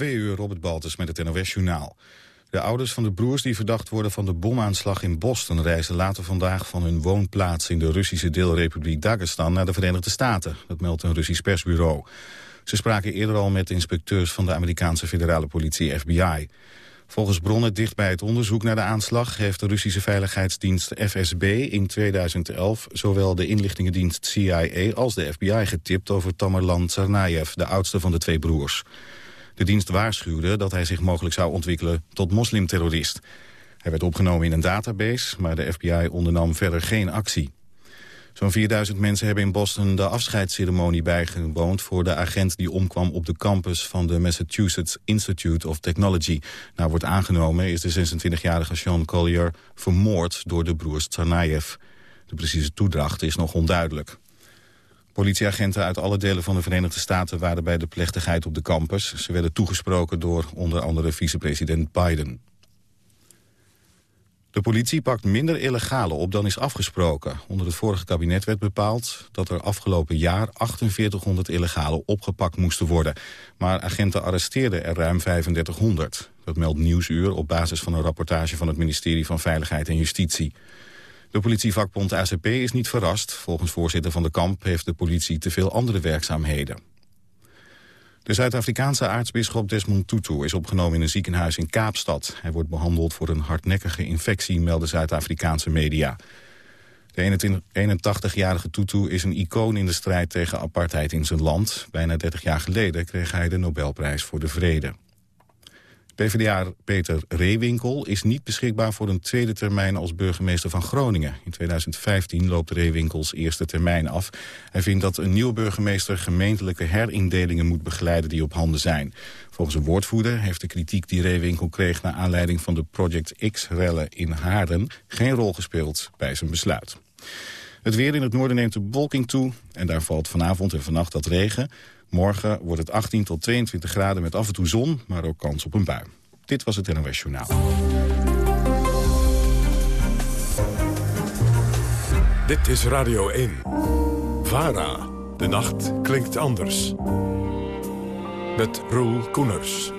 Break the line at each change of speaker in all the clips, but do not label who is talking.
Twee uur, Robert Baltus met het NOS-journaal. De ouders van de broers die verdacht worden van de bomaanslag in Boston... reizen later vandaag van hun woonplaats in de Russische deelrepubliek Dagestan... naar de Verenigde Staten, dat meldt een Russisch persbureau. Ze spraken eerder al met inspecteurs van de Amerikaanse federale politie FBI. Volgens bronnen dicht bij het onderzoek naar de aanslag... heeft de Russische veiligheidsdienst FSB in 2011... zowel de inlichtingendienst CIA als de FBI getipt over Tamerlan Tsarnaev... de oudste van de twee broers. De dienst waarschuwde dat hij zich mogelijk zou ontwikkelen tot moslimterrorist. Hij werd opgenomen in een database, maar de FBI ondernam verder geen actie. Zo'n 4000 mensen hebben in Boston de afscheidsceremonie bijgewoond... voor de agent die omkwam op de campus van de Massachusetts Institute of Technology. Nou wordt aangenomen is de 26-jarige Sean Collier vermoord door de broers Tsarnaev. De precieze toedracht is nog onduidelijk. Politieagenten uit alle delen van de Verenigde Staten waren bij de plechtigheid op de campus. Ze werden toegesproken door onder andere vicepresident Biden. De politie pakt minder illegale op dan is afgesproken. Onder het vorige kabinet werd bepaald dat er afgelopen jaar 4800 illegale opgepakt moesten worden. Maar agenten arresteerden er ruim 3500. Dat meldt Nieuwsuur op basis van een rapportage van het ministerie van Veiligheid en Justitie. De politievakbond ACP is niet verrast. Volgens voorzitter van de kamp heeft de politie te veel andere werkzaamheden. De Zuid-Afrikaanse aartsbisschop Desmond Tutu is opgenomen in een ziekenhuis in Kaapstad. Hij wordt behandeld voor een hardnekkige infectie, melden Zuid-Afrikaanse media. De 81-jarige Tutu is een icoon in de strijd tegen apartheid in zijn land. Bijna 30 jaar geleden kreeg hij de Nobelprijs voor de Vrede. PvdA Peter Reewinkel is niet beschikbaar voor een tweede termijn als burgemeester van Groningen. In 2015 loopt Reewinkels eerste termijn af. Hij vindt dat een nieuwe burgemeester gemeentelijke herindelingen moet begeleiden die op handen zijn. Volgens een woordvoerder heeft de kritiek die Reewinkel kreeg naar aanleiding van de Project X-rellen in Haarlem geen rol gespeeld bij zijn besluit. Het weer in het noorden neemt de bewolking toe en daar valt vanavond en vannacht wat regen. Morgen wordt het 18 tot 22 graden met af en toe zon, maar ook kans op een bui. Dit was het NOS Journaal.
Dit is Radio 1. VARA. De nacht klinkt anders. Met Roel Koeners.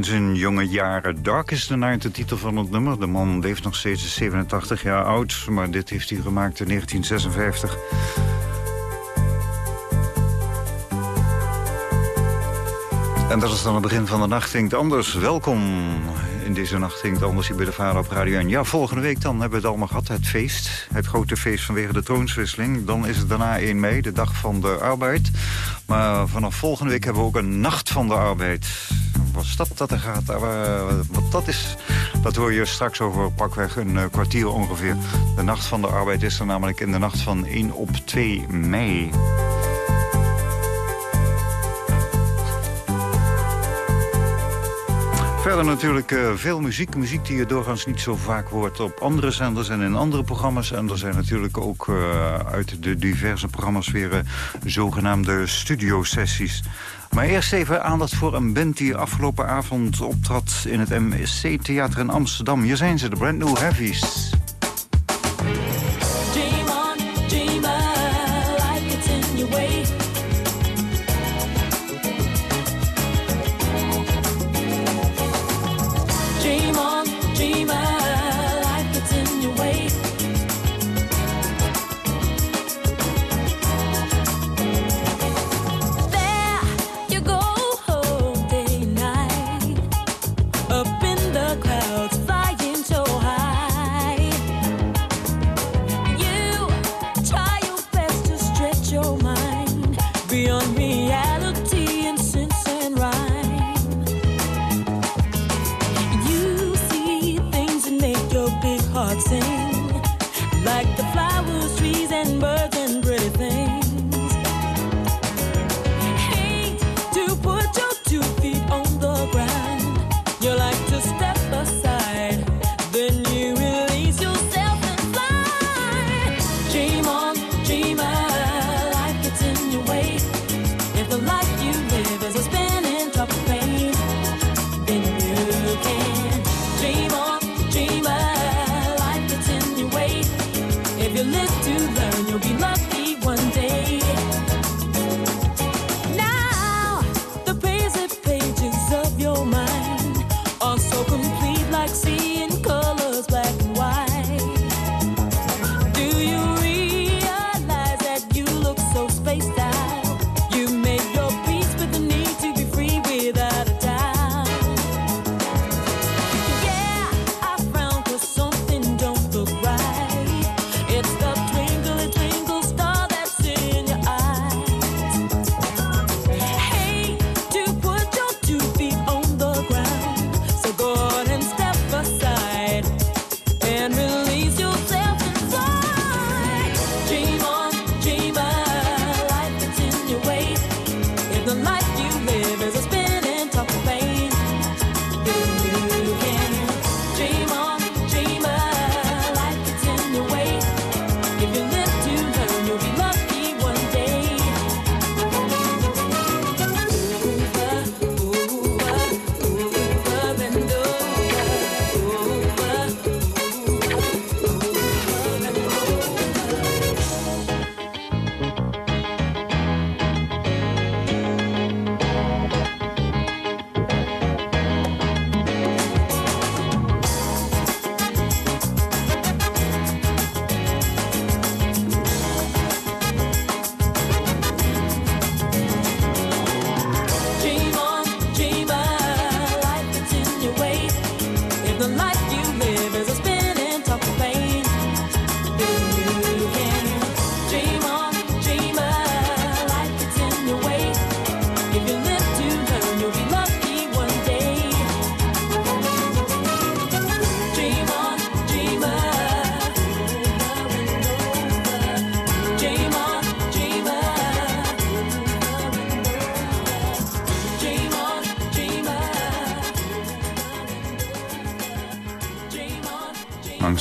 In zijn jonge jaren. Dark is de night, de titel van het nummer. De man leeft nog steeds 87 jaar oud, maar dit heeft hij gemaakt in 1956. En dat is dan het begin van de Nacht Klinkt Anders. Welkom in deze Nacht Klinkt Anders hier bij de Vader op Radio 1. Ja, volgende week dan hebben we het allemaal gehad, het feest. Het grote feest vanwege de troonswisseling. Dan is het daarna 1 mei, de dag van de arbeid. Maar vanaf volgende week hebben we ook een Nacht van de Arbeid. Wat is dat er gaat? Uh, wat dat is, dat hoor je straks over pakweg een uh, kwartier ongeveer. De Nacht van de Arbeid is er namelijk in de nacht van 1 op 2 mei. Verder natuurlijk uh, veel muziek. Muziek die je doorgaans niet zo vaak hoort op andere zenders en in andere programma's. En er zijn natuurlijk ook uit de diverse programma's weer zogenaamde studiosessies. Maar eerst even aandacht voor een band die afgelopen avond optrad in het MSC Theater in Amsterdam. Hier zijn ze, de Brand New Heavies.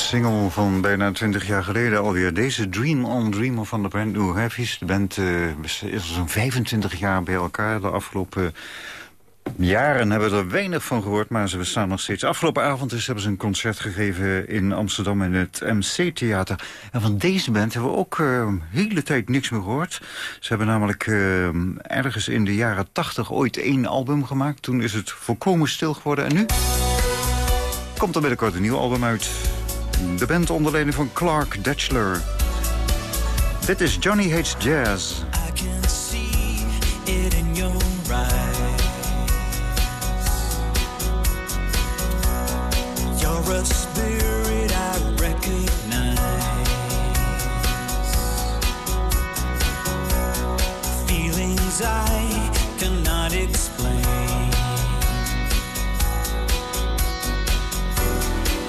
Single van bijna 20 jaar geleden alweer. Deze Dream on Dreamer van de band New Heavies. De band uh, is zo'n 25 jaar bij elkaar. De afgelopen
Jaren hebben we er weinig van gehoord, maar ze bestaan nog steeds. Afgelopen avond hebben ze een concert gegeven in Amsterdam in het MC-theater. En van deze band hebben we ook uh, hele tijd niks meer gehoord. Ze hebben namelijk uh, ergens in de jaren tachtig ooit één album gemaakt. Toen is het volkomen stil geworden. En nu komt er binnenkort een nieuw album uit. De band onder leiding van Clark Datchler. Dit is Johnny Hates Jazz. I can see it in your eyes. You're a spirit I recognize. Feelings I cannot explain.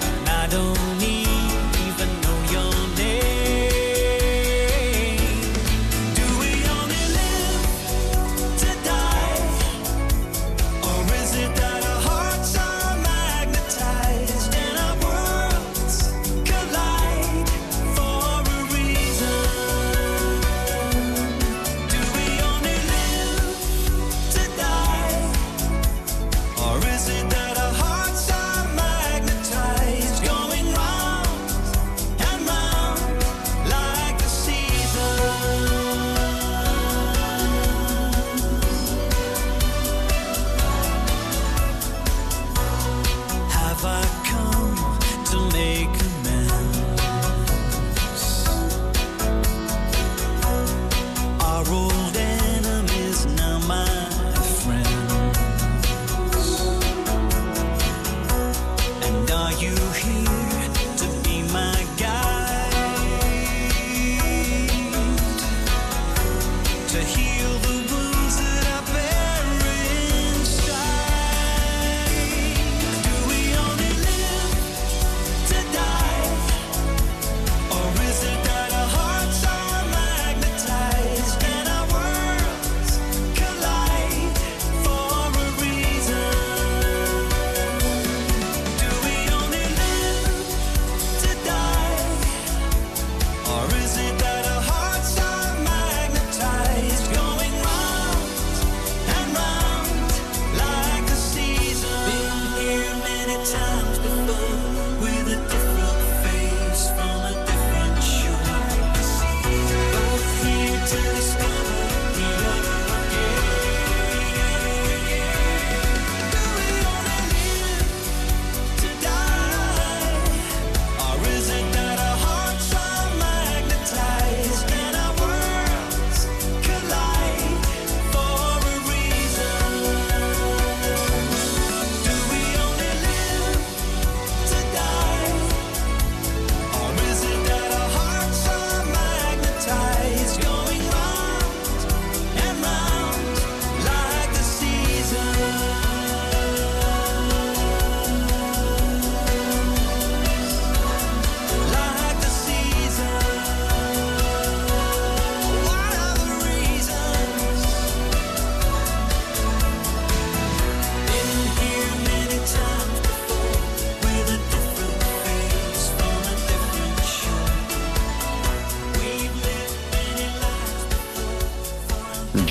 And I don't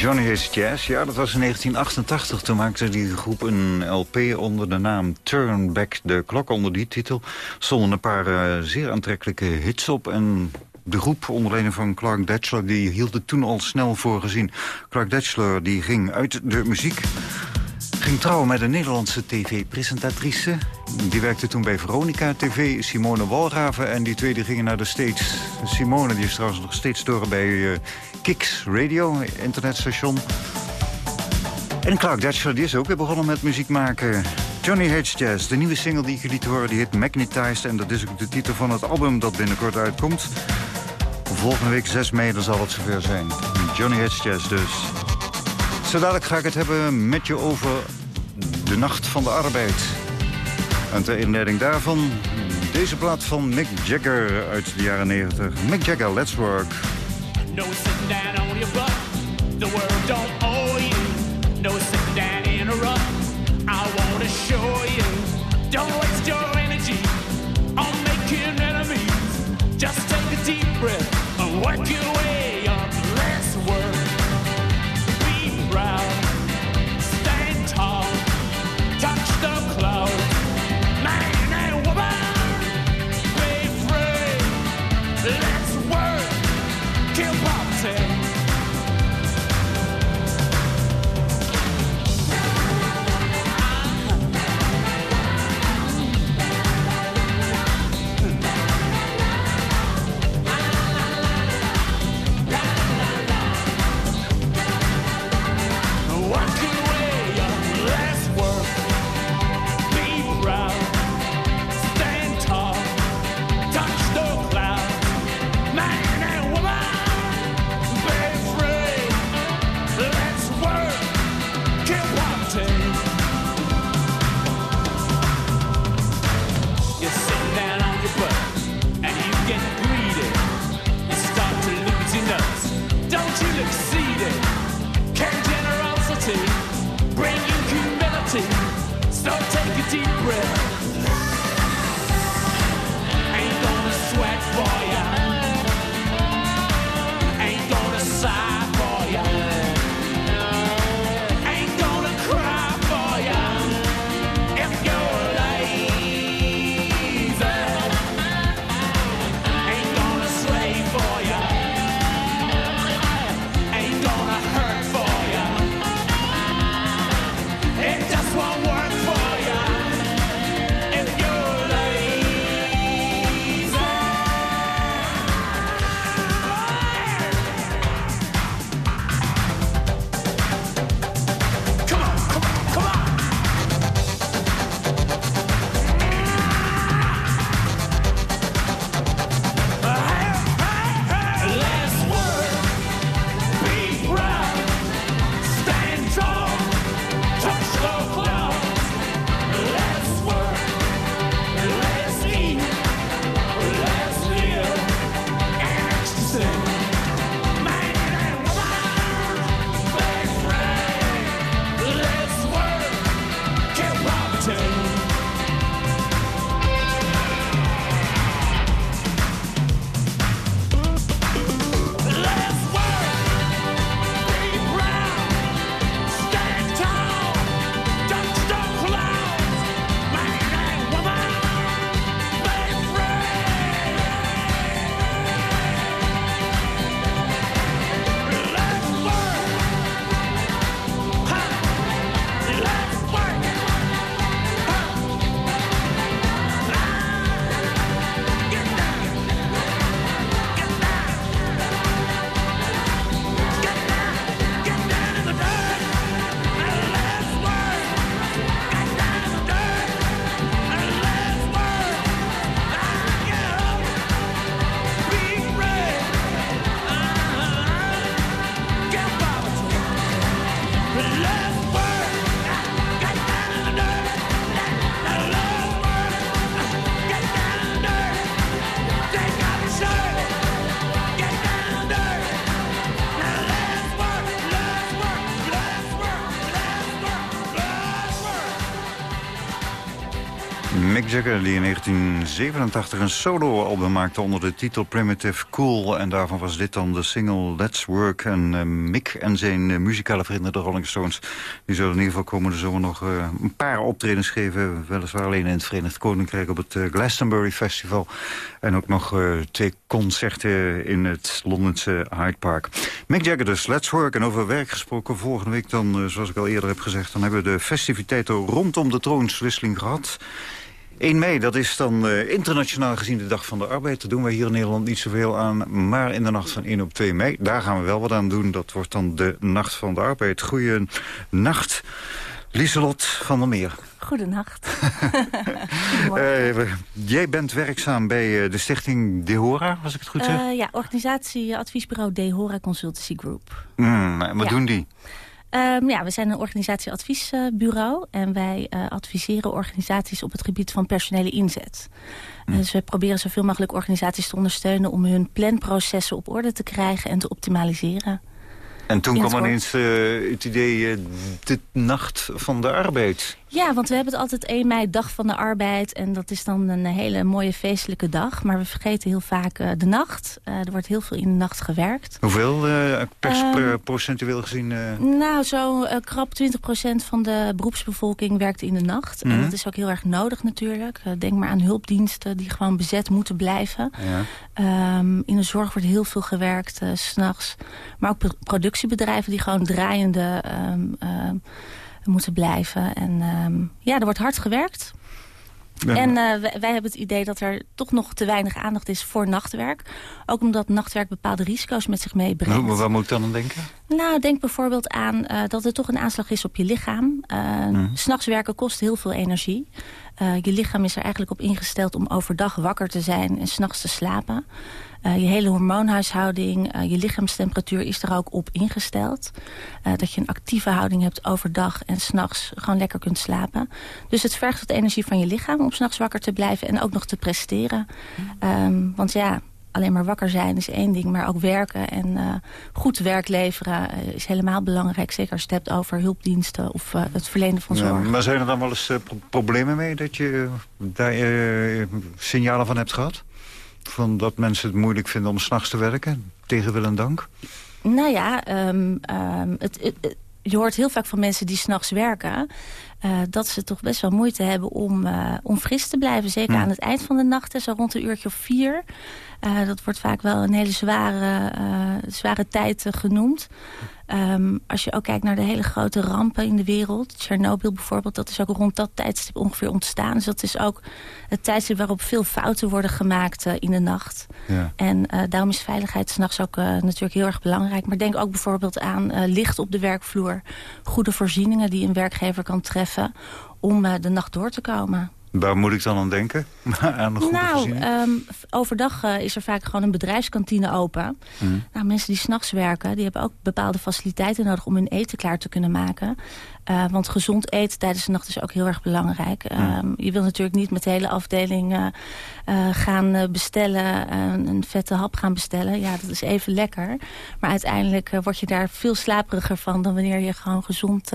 Johnny Hates Jazz, ja, dat was in 1988. Toen maakte die groep een LP onder de naam Turn Back the Clock. Onder die titel stonden een paar uh, zeer aantrekkelijke hits op. En de groep onder leiding van Clark Datchler... die hield het toen al snel voor gezien. Clark Datchler die ging uit de muziek... ging trouwen met een Nederlandse tv-presentatrice. Die werkte toen bij Veronica TV, Simone Walraven. En die twee die gingen naar de States. Simone die is trouwens nog steeds door bij uh, Kicks Radio, internetstation. En Clark Datcher die is ook weer begonnen met muziek maken. Johnny Hates Jazz, de nieuwe single die je liet horen, die heet Magnetized. En dat is ook de titel van het album dat binnenkort uitkomt. Volgende week 6 mei, dan zal het zover zijn. Johnny Hates Jazz dus. Zo dadelijk ga ik het hebben met je over de Nacht van de Arbeid. En ter inleiding daarvan deze plaat van Mick Jagger uit de jaren 90. Mick Jagger, Let's Work. No sitting down on your butt. The world don't owe you. No sitting down in a rut. I wanna show you. Don't waste your energy on making enemies. Just take a deep breath and work your way say.
Jagger die in 1987 een solo-album maakte onder de titel Primitive Cool. En daarvan was dit dan de single Let's Work. En uh, Mick en zijn uh, muzikale vrienden, de Rolling Stones... die zullen in ieder geval komende zomer nog uh, een paar optredens geven. Weliswaar alleen in het Verenigd Koninkrijk op het Glastonbury Festival. En ook nog twee concerten in het Londense Hyde Park. Mick Jagger dus, Let's Work. En over werk gesproken, volgende week dan, zoals ik al eerder heb gezegd... dan hebben we de festiviteiten rondom de troonswisseling gehad... 1 mei, dat is dan uh, internationaal gezien de Dag van de Arbeid. Daar doen wij hier in Nederland niet zoveel aan. Maar in de nacht van 1 op 2 mei, daar gaan we wel wat aan doen. Dat wordt dan de Nacht van de Arbeid. Goeie nacht, Lieselot van der Meer.
Goedenacht.
uh, jij bent werkzaam bij uh, de stichting Dehora, als ik het goed zeg?
ja, organisatie adviesbureau Dehora Consultancy Group.
Mm, en wat doen die?
Um, ja, we zijn een organisatieadviesbureau en wij uh, adviseren organisaties op het gebied van personele inzet. Hm. Dus we proberen zoveel mogelijk organisaties te ondersteunen om hun planprocessen op orde te krijgen en te optimaliseren.
En toen kwam ineens uh, het idee, uh, de nacht van de arbeid.
Ja, want we hebben het altijd 1 mei, dag van de arbeid. En dat is dan een hele mooie feestelijke dag. Maar we vergeten heel vaak uh, de nacht. Uh, er wordt heel veel in de nacht gewerkt.
Hoeveel uh, per, procentueel gezien?
Nou, zo krap 20% van de beroepsbevolking werkt in de nacht. Mm -hmm. En dat is ook heel erg nodig natuurlijk. denk maar aan hulpdiensten die gewoon bezet moeten blijven. Ja. Um, in de zorg wordt heel veel gewerkt, s s'nachts. Maar ook productiebedrijven die gewoon draaiende... Um, moeten blijven. En ehm, ja, er wordt hard gewerkt. En uh, wij, wij, hebben het idee dat er toch nog te weinig aandacht is voor nachtwerk. Ook omdat nachtwerk bepaalde risico's met zich meebrengt.
Nou, waar moet ik dan aan denken?
Nou, denk bijvoorbeeld aan uh, dat er toch een aanslag is op je lichaam. Uh, mm. S'nachts werken kost heel veel energie. Je lichaam is er eigenlijk op ingesteld om overdag wakker te zijn en s'nachts te slapen. Uh, je hele hormoonhuishouding, uh, je lichaamstemperatuur is er ook op ingesteld. Dat je een actieve houding hebt overdag en s'nachts gewoon lekker kunt slapen. Dus het vergt wat energie van je lichaam om s'nachts wakker te blijven en ook nog te presteren. Um, want ja, alleen maar wakker zijn is één ding, maar ook werken en uh, goed werk leveren uh, is helemaal belangrijk. Zeker als je het hebt over hulpdiensten of uh, het verlenen van zorg.
Ja, maar zijn er dan wel eens problemen mee dat je daar signalen van hebt gehad? Van dat mensen het moeilijk vinden om s'nachts te werken, tegen wil en dank?
Nou ja, um, um, het, het, je hoort heel vaak van mensen die s'nachts werken... Uh, dat ze toch best wel moeite hebben om, uh, om fris te blijven. Zeker hm. aan het eind van de nacht, zo rond een uurtje of vier. Uh, dat wordt vaak wel een hele zware, zware tijd genoemd. Um, als je ook kijkt naar de hele grote rampen in de wereld. Tsjernobyl bijvoorbeeld, dat is ook rond dat tijdstip ongeveer ontstaan. Dus dat is ook het tijdstip waarop veel fouten worden gemaakt in de nacht. Ja. En daarom is veiligheid s'nachts ook natuurlijk heel erg belangrijk. Maar denk ook bijvoorbeeld aan licht op de werkvloer. Goede voorzieningen die een werkgever kan treffen om de nacht door te komen.
Waar moet ik dan aan denken? aan de
nou, um, overdag uh, is er vaak gewoon een bedrijfskantine open. Mm. Nou, mensen die s'nachts werken, die hebben ook bepaalde faciliteiten nodig om hun eten klaar te kunnen maken. Uh, want gezond eten tijdens de nacht is ook heel erg belangrijk. Uh, je wilt natuurlijk niet met de hele afdeling uh, gaan bestellen, een vette hap gaan bestellen. Ja, dat is even lekker. Maar uiteindelijk word je daar veel slaperiger van dan wanneer je gewoon gezond,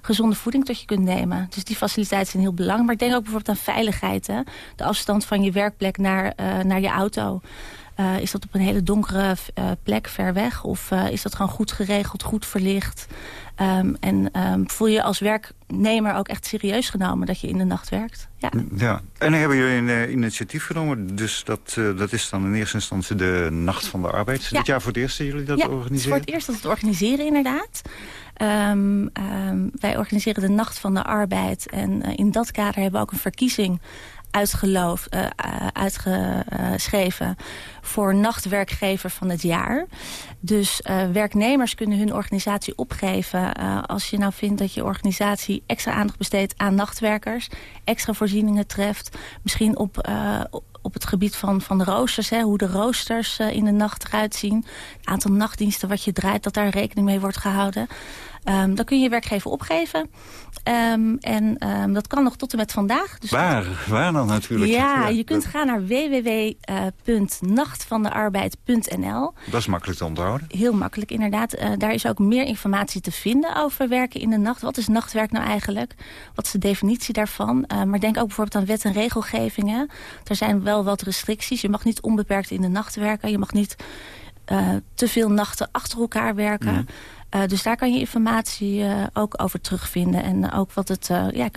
gezonde voeding tot je kunt nemen. Dus die faciliteiten zijn heel belangrijk. Maar ik denk ook bijvoorbeeld aan veiligheid. Hè? De afstand van je werkplek naar, naar je auto. Uh, is dat op een hele donkere uh, plek ver weg? Of uh, is dat gewoon goed geregeld, goed verlicht? Um, en um, voel je als werknemer ook echt serieus genomen dat je in de nacht werkt? Ja.
ja. En dan hebben jullie een initiatief genomen. Dus dat, dat is dan in eerste instantie de Nacht van de Arbeid. Ja. dit jaar voor het eerst dat jullie dat
ja,
organiseren? het
is voor het eerst dat we het organiseren inderdaad. Um, wij organiseren de Nacht van de Arbeid. En in dat kader hebben we ook een verkiezing uitgeloof, uh, uitgeschreven voor nachtwerkgever van het jaar. Dus uh, werknemers kunnen hun organisatie opgeven... Als je nou vindt dat je organisatie extra aandacht besteedt aan nachtwerkers... extra voorzieningen treft, misschien op op het gebied van, van de roosters. Hè, hoe de roosters in de nacht eruit zien. Het aantal nachtdiensten wat je draait, dat daar rekening mee wordt gehouden. Um, dan kun je je werkgever opgeven. Um, en um, dat kan nog tot en met vandaag.
Dus waar? Waar dan natuurlijk?
Ja, ja je kunt gaan naar www.nachtvandearbeid.nl.
Dat is makkelijk te onthouden.
Heel makkelijk, inderdaad. Uh, daar is ook meer informatie te vinden over werken in de nacht. Wat is nachtwerk nou eigenlijk? Wat is de definitie daarvan? Uh, maar denk ook bijvoorbeeld aan wet en regelgevingen. Er zijn wel wat restricties. Je mag niet onbeperkt in de nacht werken. Je mag niet uh, te veel nachten achter elkaar werken. Ja. Uh, dus daar kan je informatie uh, ook over terugvinden. En ook wat het, uh, ja,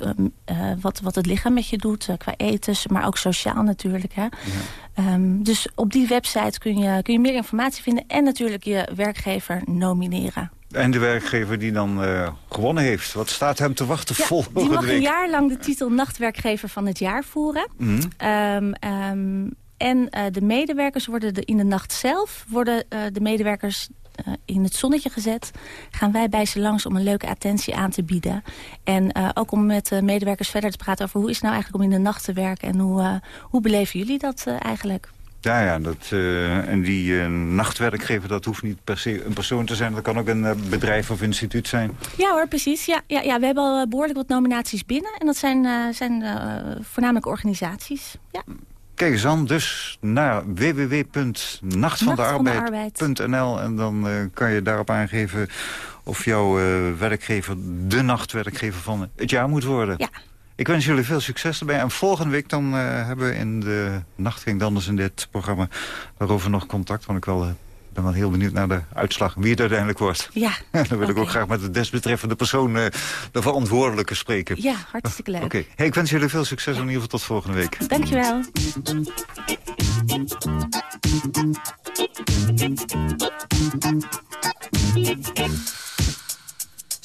wat, wat het lichaam met je doet qua eten, maar ook sociaal natuurlijk. Hè. Ja. Um, dus op die website kun je, kun je meer informatie vinden en natuurlijk je werkgever nomineren.
En de werkgever die dan gewonnen heeft, wat staat hem te wachten
ja,
volgende
Die mag
week?
een jaar lang de titel nachtwerkgever van het jaar voeren. Mm. Um, um, en de medewerkers worden de, in de nacht zelf... worden de medewerkers uh, in het zonnetje gezet. Gaan wij bij ze langs om een leuke attentie aan te bieden. En uh, ook om met de medewerkers verder te praten over hoe is het nou eigenlijk om in de nacht te werken. En hoe, uh, hoe beleven jullie dat eigenlijk?
Ja, ja dat, en die nachtwerkgever, dat hoeft niet per se een persoon te zijn. Dat kan ook een bedrijf of instituut zijn.
Ja hoor, precies. Ja, ja, ja, we hebben al behoorlijk wat nominaties binnen. En dat zijn, zijn voornamelijk organisaties. Ja.
Kijk eens aan, dus naar www.nachtvandearbeid.nl en dan uh, kan je daarop aangeven of jouw werkgever de nachtwerkgever van het jaar moet worden.
Ja.
Ik wens jullie veel succes erbij. En volgende week dan hebben we in de Nacht ging anders in dit programma... daarover nog contact, want ik wel ben wel heel benieuwd naar de uitslag, wie het uiteindelijk wordt.
Ja.
dan wil ik ook graag met de desbetreffende persoon, uh, de verantwoordelijke, spreken.
Ja, hartstikke leuk.
Oké, hey, ik wens jullie veel succes en in ieder geval tot volgende week.
Dankjewel.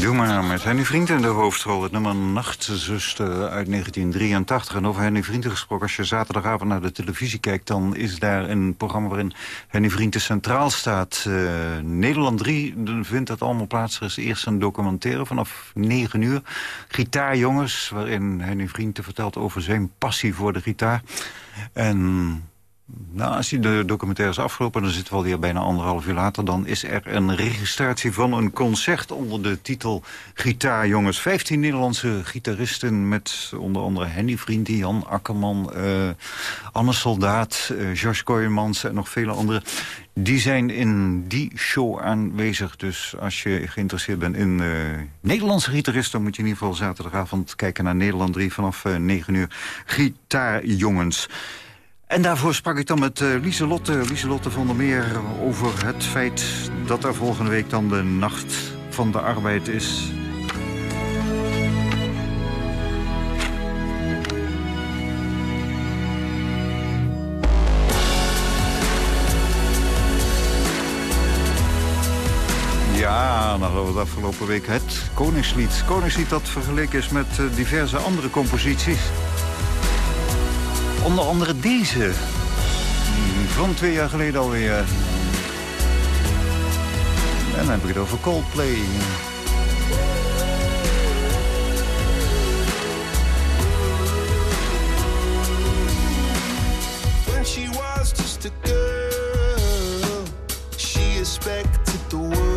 Doe maar nou met Henny Vriend in de hoofdrol. Het nummer Nachtzuster uit 1983. En over Henny Vrienden gesproken. Als je zaterdagavond naar de televisie kijkt... dan is daar een programma waarin Henny Vrienden centraal staat. Uh, Nederland 3 vindt dat allemaal plaats. Er is eerst een documentaire vanaf 9 uur. Gitaarjongens, waarin Henny Vrienden vertelt over zijn passie voor de gitaar. En nou, als die de documentaire is afgelopen, dan zitten we alweer bijna anderhalf uur later... dan is er een registratie van een concert onder de titel Gitaarjongens. Vijftien Nederlandse gitaristen met onder andere Henny Vriend, Jan Akkerman... Uh, Anne Soldaat, uh, George Kooijmans en nog vele anderen. Die zijn in die show aanwezig. Dus als je geïnteresseerd bent in uh, Nederlandse gitaristen... moet je in ieder geval zaterdagavond kijken naar Nederland 3 vanaf 9 uur. Gitaarjongens. En daarvoor sprak ik dan met uh, Lieselotte, Lieselotte van der Meer... over het feit dat er volgende week dan de Nacht van de Arbeid is. Ja, dan hadden we het afgelopen week het Koningslied. Koningslied dat vergeleken is met eh, diverse andere composities. Onder andere deze. Van twee jaar geleden alweer. En dan heb ik het over Coldplay.
When she was just a girl, she expected the world,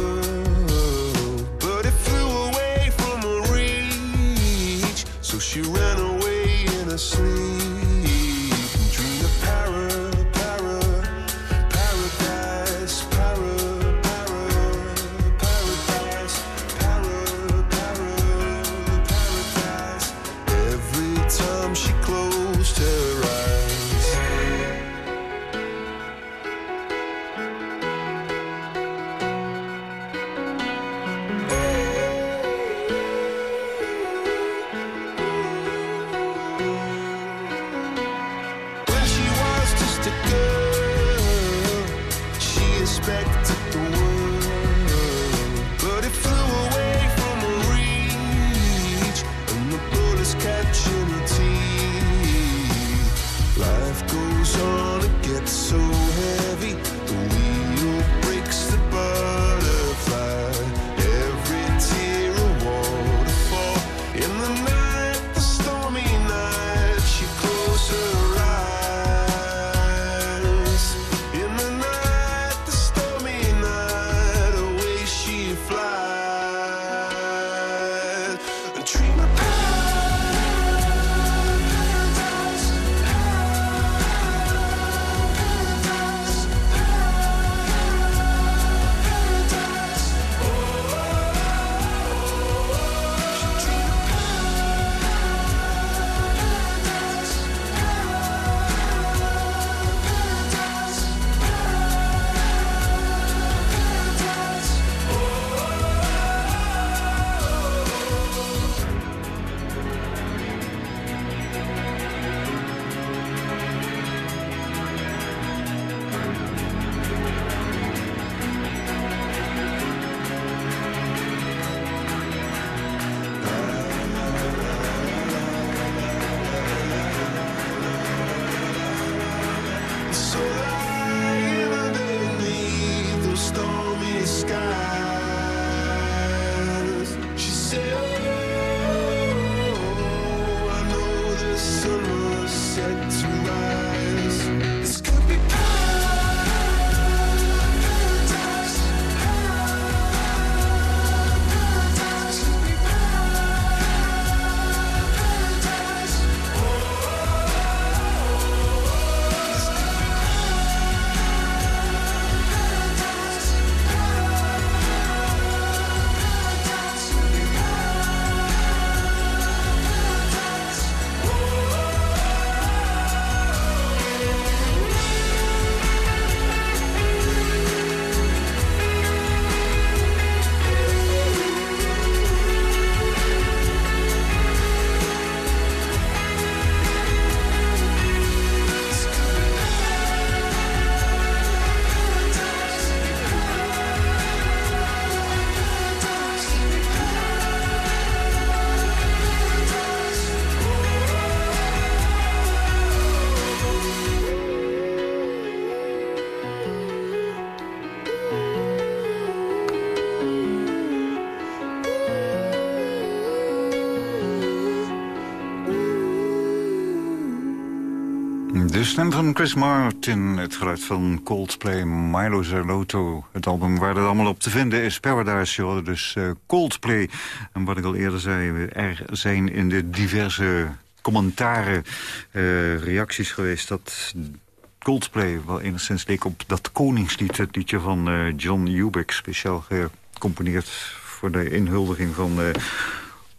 stem van Chris Martin, het geluid van Coldplay, Milo Zerlotto. Het album waar het allemaal op te vinden is Paradise, joh, dus eh, Coldplay. En wat ik al eerder zei, er zijn in de diverse commentaren eh, reacties geweest... dat Coldplay wel enigszins leek op dat koningslied... het liedje van eh, John Hubeck, speciaal gecomponeerd voor de inhuldiging van...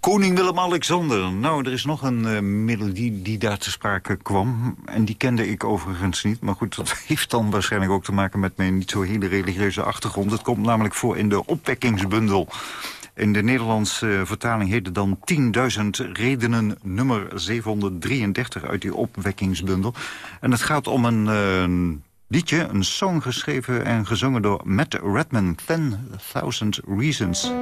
Koning Willem-Alexander. Nou, er is nog een eh, melodie die daar te sprake kwam. En die kende ik overigens niet. Maar goed, dat heeft dan waarschijnlijk ook te maken met mijn niet zo hele religieuze achtergrond. Het komt namelijk voor in de opwekkingsbundel. In de Nederlandse eh, vertaling heet het dan 10.000 redenen nummer 733 uit die opwekkingsbundel. En het gaat om een... eh,
liedje, een song geschreven en gezongen door Matt Redman, 10.000 Reasons.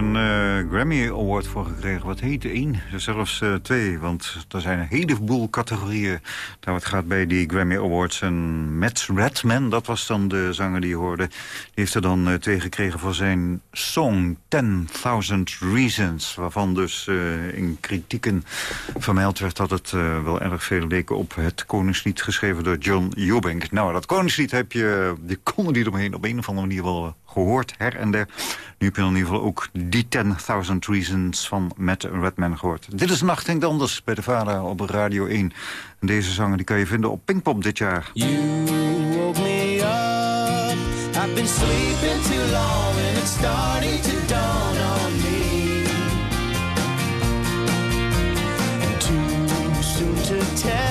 Een eh, Grammy Award voor gekregen. Wat heet één? Zelfs eh, twee, want er zijn een heleboel categorieën... daar het gaat bij die Grammy Awards. En Matt Redman, dat was dan de zanger die je hoorde... die heeft er dan eh, twee gekregen voor zijn song 10.000 Reasons... waarvan dus in kritieken vermeld werd dat het wel erg veel leek op het Koningslied... geschreven door John Eubank. Nou, dat Koningslied heb je, die konden die eromheen op een of andere manier wel gehoord, her en der. Nu heb je in ieder geval ook die 10.000 Reasons van Matt Redman gehoord. Dit is Nacht Klinkt Anders bij de Vader op Radio 1. En deze zanger die kan je vinden op Pinkpop dit jaar.
You woke me up, I've been sleeping too long and it's starting to dawn on me.
And too to.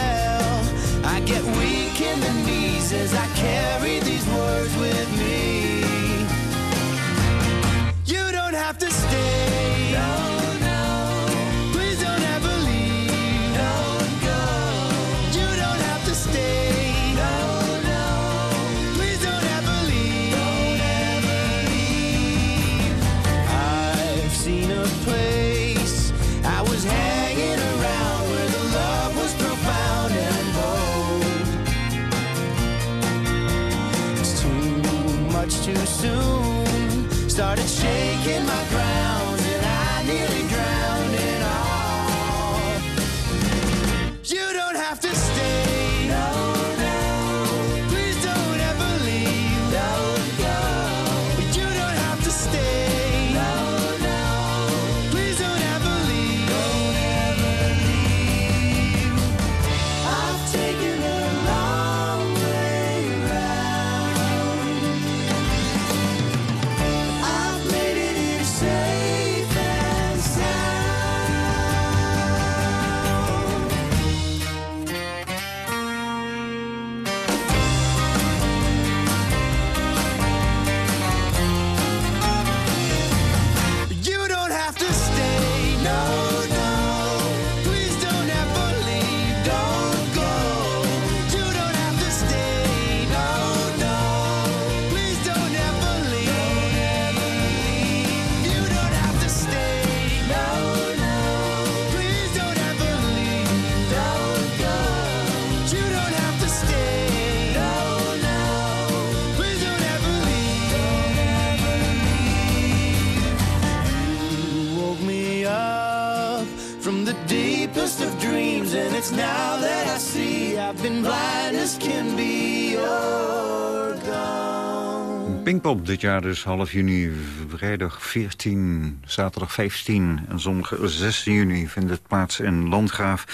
Pinkpop dit jaar dus half juni, vrijdag 14, zaterdag 15 en zondag 16 juni vindt het plaats in Landgraaf.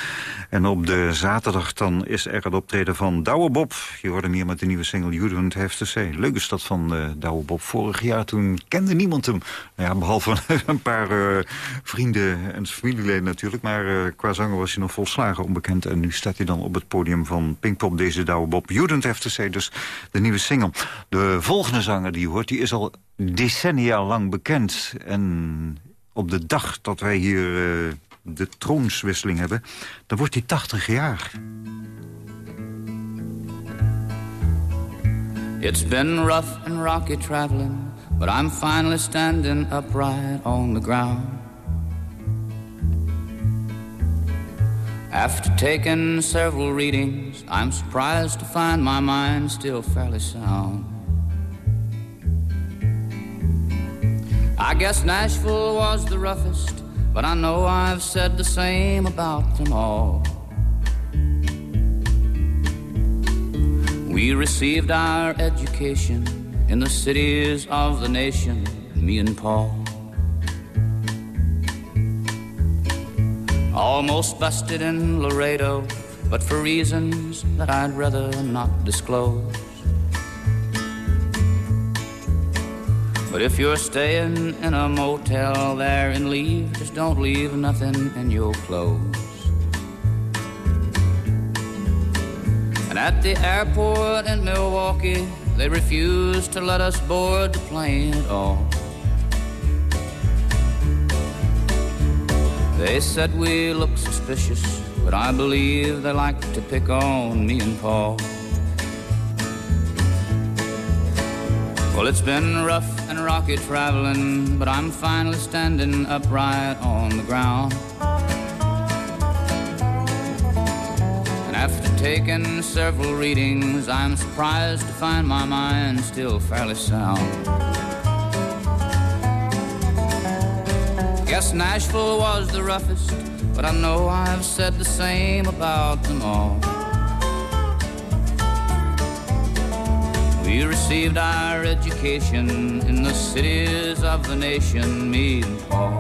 En op de zaterdag dan is er het optreden van Douwe Bob. Je hoorde hem hier met de nieuwe single You Don't Have To Say. Leuke stad van uh, Douwe Bob. Vorig jaar toen kende niemand hem. Nou ja, behalve een paar uh, vrienden en familieleden natuurlijk. Maar uh, qua zanger was hij nog volslagen onbekend. En nu staat hij dan op het podium van Pinkpop, deze Douwe Bob. You Don't Have To Say, dus de nieuwe single. De volgende zanger die je hoort, die is al decennia lang bekend. En op de dag dat wij hier uh, de troonswisseling hebben, dan wordt hij 80 jaar.
It's been rough and rocky traveling, but I'm finally standing upright on the ground. After taking several readings, I'm surprised to find my mind still fairly sound. I guess Nashville was the roughest, but I know I've said the same about them all. We received our education in the cities of the nation, me and Paul. Almost busted in Laredo, but for reasons that I'd rather not disclose. But if you're staying in a motel there and leave, just don't leave nothing in your clothes. And at the airport in Milwaukee, they refused to let us board the plane at all. They said we looked suspicious, but I believe they like to pick on me and Paul. Well, it's been rough rocky traveling, but I'm finally standing upright on the ground. And after taking several readings, I'm surprised to find my mind still fairly sound. Guess Nashville was the roughest, but I know I've said the same about them all. We received our education in the cities of the nation, me and Paul.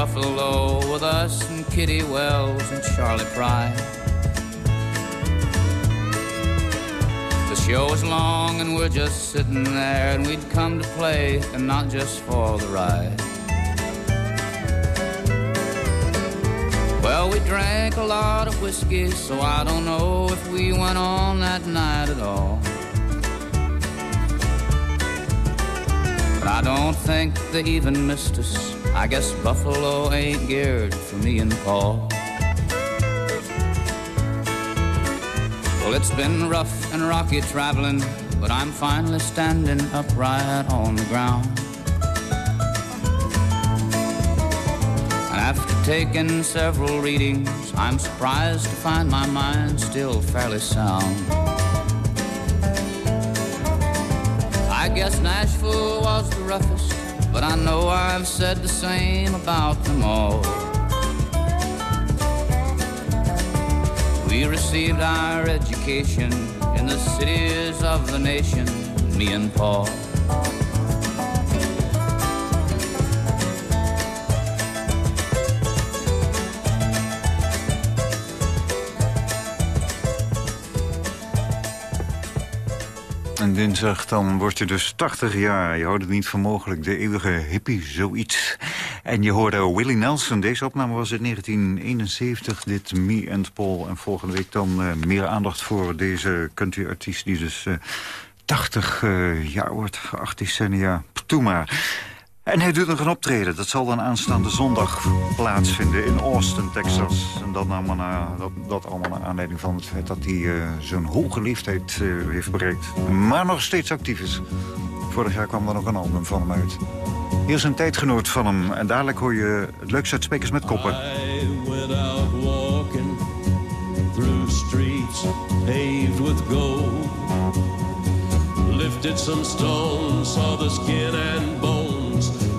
Buffalo with us and Kitty Wells and Charlie Pride. The show is long and we're just sitting there and we'd come to play and not just for the ride. Well, we drank a lot of whiskey, so I don't know if we went on that night at all. But I don't think they even missed us. I guess Buffalo ain't geared for me and Paul. Well, it's been rough and rocky traveling, but I'm finally standing upright on the ground. And after taking several readings, I'm surprised to find my mind still fairly sound. I guess Nashville was the roughest, but I know I've said the same about them all. We received our education in the cities of the nation, me and Paul.
Dinsdag dan word je dus 80 jaar. Je houdt het niet voor mogelijk, de eeuwige hippie, zoiets. En je hoorde Willie Nelson. Deze opname was in 1971, dit Me and Paul. En volgende week dan eh, meer aandacht voor deze country-artiest... die dus eh, 80 eh, jaar wordt, acht decennia. Toe maar. En hij doet nog een optreden. Dat zal dan aanstaande zondag plaatsvinden in Austin, Texas. En dat, allemaal na, dat, dat allemaal naar aanleiding van het feit dat hij eh, zo'n hoge leeftijd eh, heeft bereikt. Maar nog steeds actief is. Vorig jaar kwam er nog een album van hem uit. Hier is een tijdgenoot van hem. En dadelijk hoor je het leukste uit Spekers met Koppen.
I went out walking through streets paved with gold. Lifted some stones, saw the skin and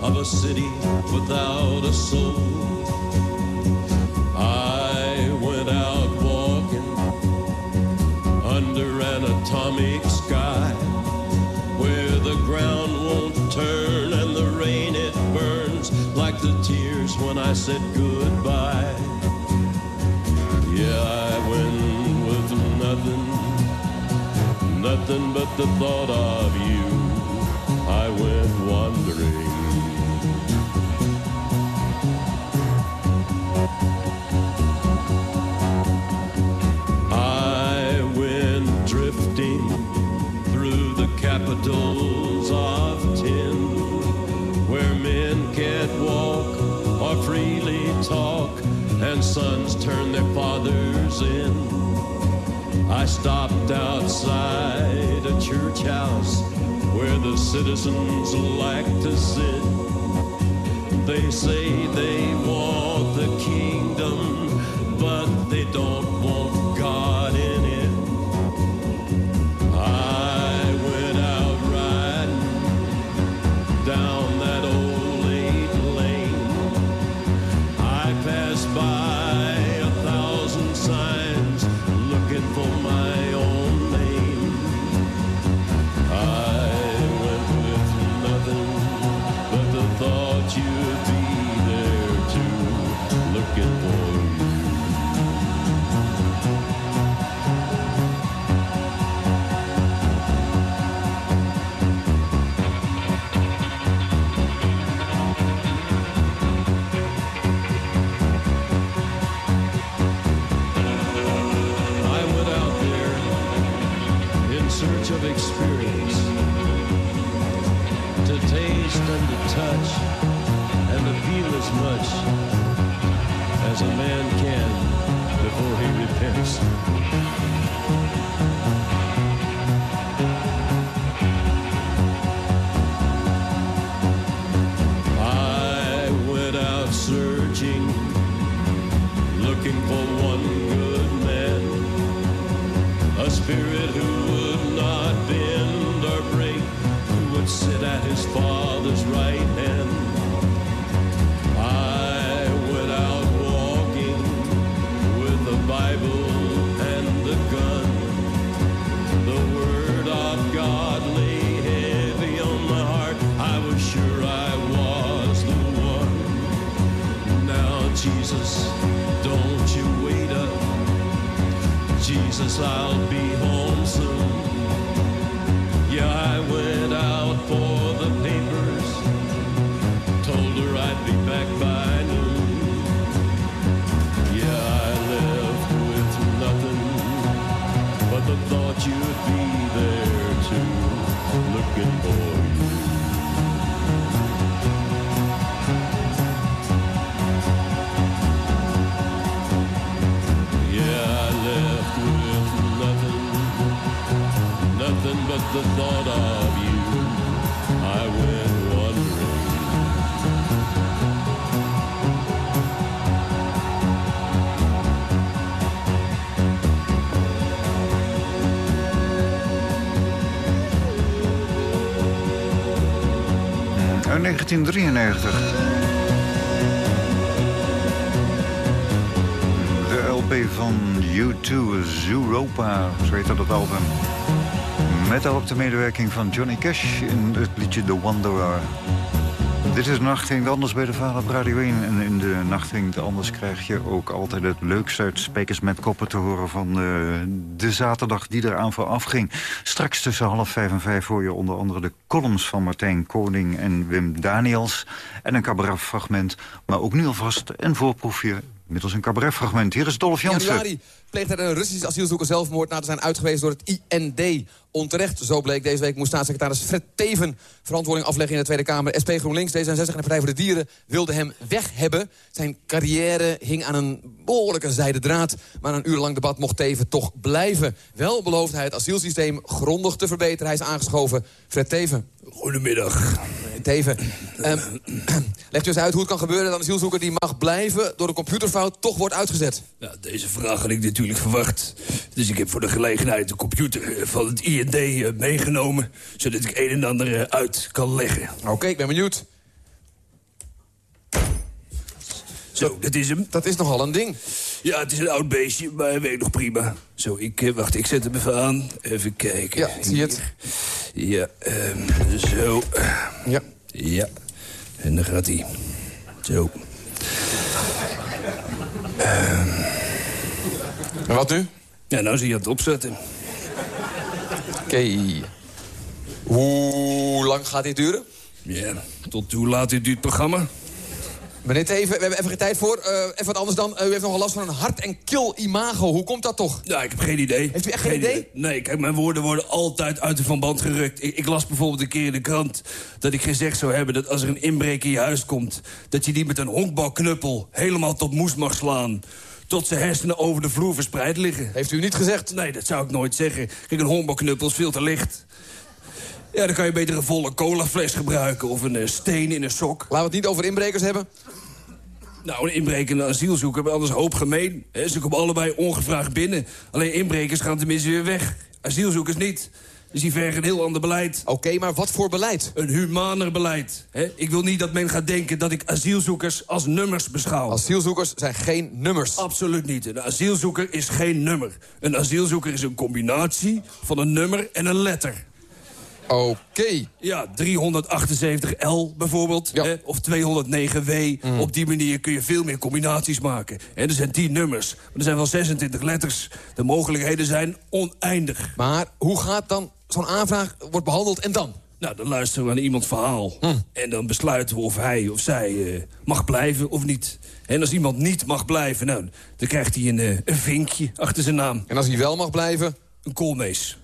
of a city without a soul. I went out walking under an atomic sky where the ground won't turn and the rain it burns like the tears when I said goodbye. Yeah, I went with nothing, nothing but the thought of you. Sons turn their fathers in. I stopped outside a church house where the citizens like to sit. They say they want search of experience to taste and to touch and to feel as much as a man can before he repents. I went out searching looking for one good man, a spirit who sit at his father's right hand. I went out walking with the Bible and the gun. The word of God lay heavy on my heart. I was sure I was the one. Now, Jesus, don't you wait up. Jesus, I'll be the thought of you. I went wandering.
Uit 1993. De LP van U2, Zooropa, zo heet dat album. Met daarop de medewerking van Johnny Cash in het liedje The Wanderer. Dit is Nacht Ging Anders bij de Vader op Radio 1. En in de Nacht Ging Anders krijg je ook altijd het leukste uit Spijkers met Koppen te horen... van eh, de zaterdag die eraan vooraf ging. Straks tussen half vijf en vijf hoor je onder andere de columns van Martijn Koning en Wim Daniels. En een cabaretfragment, maar ook nu alvast een voorproefje middels een cabaretfragment. Hier is Dolph Jansen.
Pleegde een Russisch asielzoeker zelfmoord... na te zijn uitgewezen door het IND. Onterecht, zo bleek deze week, moest staatssecretaris Fred Teven... verantwoording afleggen in de Tweede Kamer. SP GroenLinks, D66 en de Partij voor de Dieren wilden hem weg hebben. Zijn carrière hing aan een behoorlijke zijde draad. Maar na een urenlang debat mocht Teven toch blijven. Wel belooft hij het asielsysteem grondig te verbeteren. Hij is aangeschoven. Fred Teven.
Goedemiddag.
Teven, legt u eens uit hoe het kan gebeuren... dat een asielzoeker die mag blijven door een computerfout toch wordt uitgezet.
Ja, deze vraag had ik natuurlijk verwacht. Dus ik heb voor de gelegenheid de computer eh, van het IND eh, meegenomen... zodat ik een en ander eh, uit kan leggen.
Oké, ik ben benieuwd.
Zo, dat is hem.
Dat is nogal een ding.
Ja, het is een oud beestje, maar hij werkt nog prima. Zo, ik, wacht, ik zet hem even aan. Even kijken.
Ja, zie je het?
Ja, ehm, zo.
Ja.
Ja, en dan gaat hij. Zo.
En wat nu?
Ja, nou zie je het opzetten.
Oké. Hoe lang gaat dit duren?
Ja, tot hoe laat dit duurt programma?
Meneer Teven, we hebben even geen tijd voor. Eh, even wat anders dan. Eh, u heeft nogal last van een hart- en kil-imago. Hoe komt dat toch?
Ja, ik heb geen idee.
Heeft u echt geen idee?
Nee, kijk, mijn woorden worden altijd uit de van band gerukt. Ik, ik las bijvoorbeeld een keer in de krant dat ik gezegd zou hebben... dat als er een inbreker in je huis komt... dat je die met een honkbalknuppel helemaal tot moes mag slaan tot zijn hersenen over de vloer verspreid liggen.
Heeft u niet gezegd?
Nee, dat zou ik nooit zeggen. Kijk, een honkbalknuppel is veel te licht. Ja, dan kan je beter een volle colafles gebruiken... of een eh, steen in een sok.
Laten we het niet over inbrekers hebben.
Nou, een inbreker en een asielzoeker hebben anders hoop gemeen. Ze komen allebei ongevraagd binnen. Alleen inbrekers gaan tenminste weer weg. Asielzoekers niet. Dus die vergen een heel ander beleid.
Oké, maar wat voor beleid?
Een humaner beleid. Hè? Ik wil niet dat men gaat denken dat ik asielzoekers als nummers beschouw.
Asielzoekers zijn geen nummers.
Absoluut niet. Een asielzoeker is geen nummer. Een asielzoeker is een combinatie van een nummer en een letter.
Oké.
Ja, 378L bijvoorbeeld.
Ja.
Hè? Of 209W. Op die manier kun je veel meer combinaties maken. En er zijn 10 nummers. Maar er zijn wel 26 letters. De mogelijkheden zijn oneindig.
Maar hoe gaat dan zo'n aanvraag wordt behandeld en dan?
Nou, dan luisteren we naar iemands verhaal. En dan besluiten we of hij of zij eh, mag blijven of niet. En als iemand niet mag blijven, nou, dan krijgt hij een, eh, een vinkje achter zijn naam.
En als hij wel mag blijven?
Een koolmees.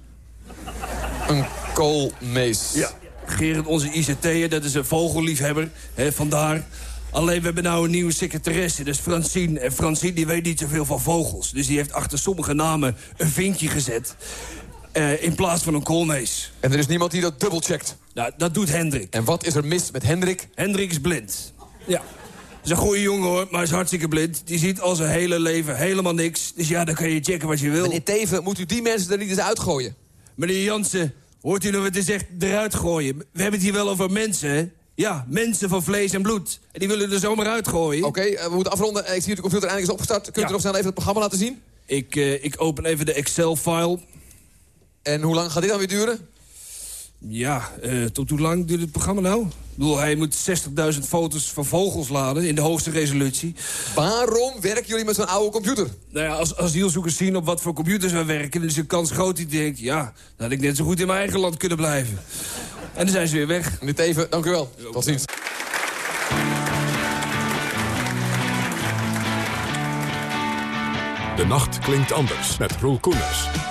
Een koolmees.
Ja, Gerard, onze ICT'er, dat is een vogelliefhebber. Hè, vandaar. Alleen we hebben nou een nieuwe secretaresse, dat is Francine. En Francine die weet niet zoveel van vogels. Dus die heeft achter sommige namen een vinkje gezet. eh, in plaats van een koolmees.
En er is niemand die dat dubbelcheckt.
Nou, dat doet Hendrik.
En wat is er mis met Hendrik?
Hendrik is blind. Ja. is een goede jongen hoor, maar hij is hartstikke blind. Die ziet al zijn hele leven helemaal niks. Dus ja, dan kan je checken wat je wil.
Meneer Teven, moet u die mensen er niet eens uitgooien?
Meneer Jansen, hoort u nou wat hij zegt? Eruit gooien. We hebben het hier wel over mensen, hè? Ja, mensen van vlees en bloed. En die willen er zomaar uitgooien.
Oké, eh, we moeten afronden. Eh, Ik zie dat de computer eindelijk is opgestart. Kunt
Ja.
u nog snel even het programma laten zien?
Ik, eh, ik open even de Excel-file.
En hoe lang gaat dit dan weer duren?
Ja, tot hoe lang duurt het programma nou? Bedoel, hij moet 60.000 foto's van vogels laden in de hoogste resolutie.
Waarom werken jullie met zo'n oude computer?
Nou ja, als asielzoekers zien op wat voor computers wij werken... dan is de kans groot dat hij denkt... ja, dan had ik net zo goed in mijn eigen land kunnen blijven. En dan zijn ze weer weg.
Meneer Teven, dank u wel. Tot ziens.
De nacht klinkt anders met Roel Koeners.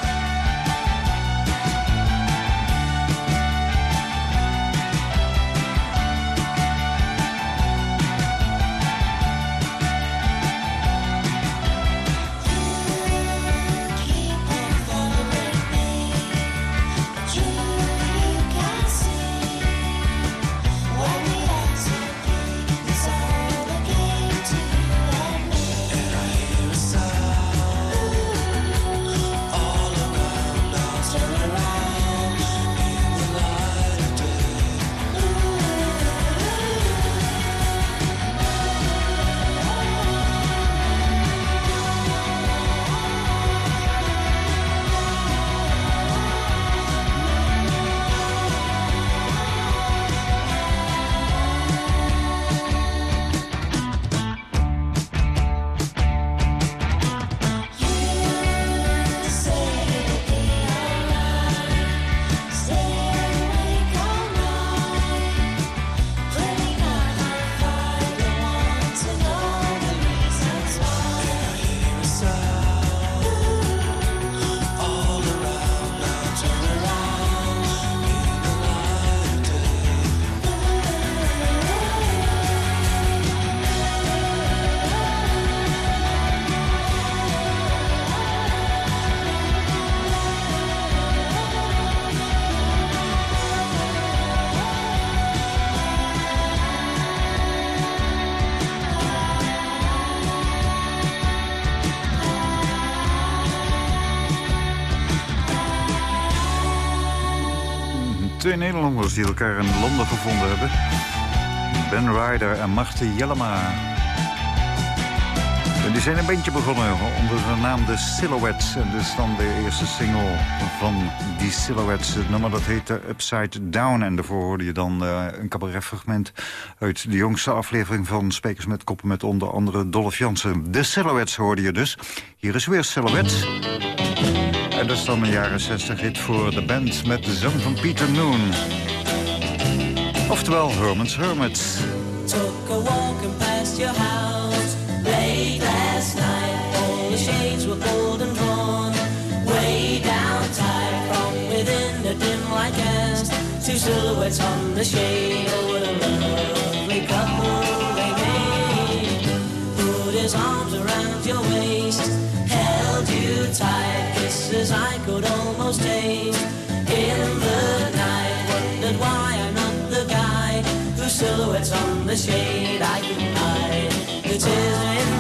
Twee Nederlanders die elkaar in Londen gevonden hebben. Ben Ryder en Marty Jellema. En die zijn een bandje begonnen onder de naam The Silhouettes. En dit is dan de eerste single van die Silhouettes. Het nummer dat heet eh, Upside Down. En daarvoor hoorde je dan eh, een cabaretfragment uit de jongste aflevering van Spekers met Koppen... met onder andere Dolph Jansen. The Silhouettes hoorde je dus. Hier is weer Silhouettes. En dat is dan een jaren 60 hit voor de band met de zang van Peter Noon. Oftewel Herman's Hermits.
Took a walk and past your house late last night. All the shades were pulled and drawn way down tight from within the dim light cast. Two silhouettes on the shade. Kisses I could almost taste in the night. Wondered why I'm not the guy whose silhouettes on the shade I can hide. The tears
in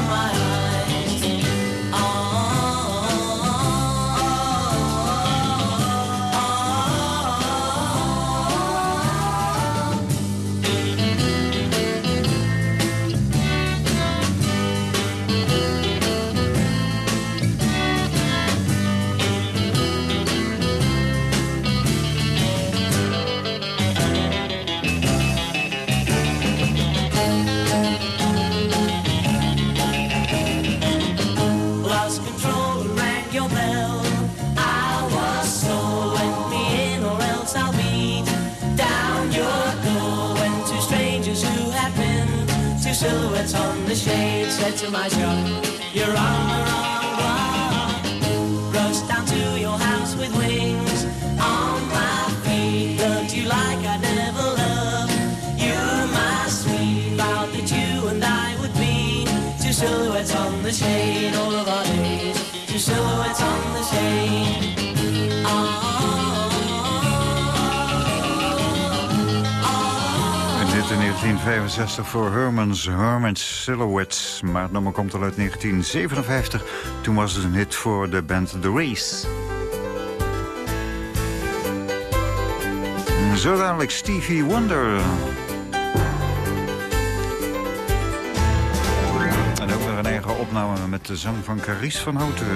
1965 voor Herman's Hermits Silhouettes. Maar het nummer komt al uit 1957. Toen was het een hit voor de band The Race. Zo dadelijk Stevie Wonder. En ook nog een eigen opname met de zang van Carice van Houten.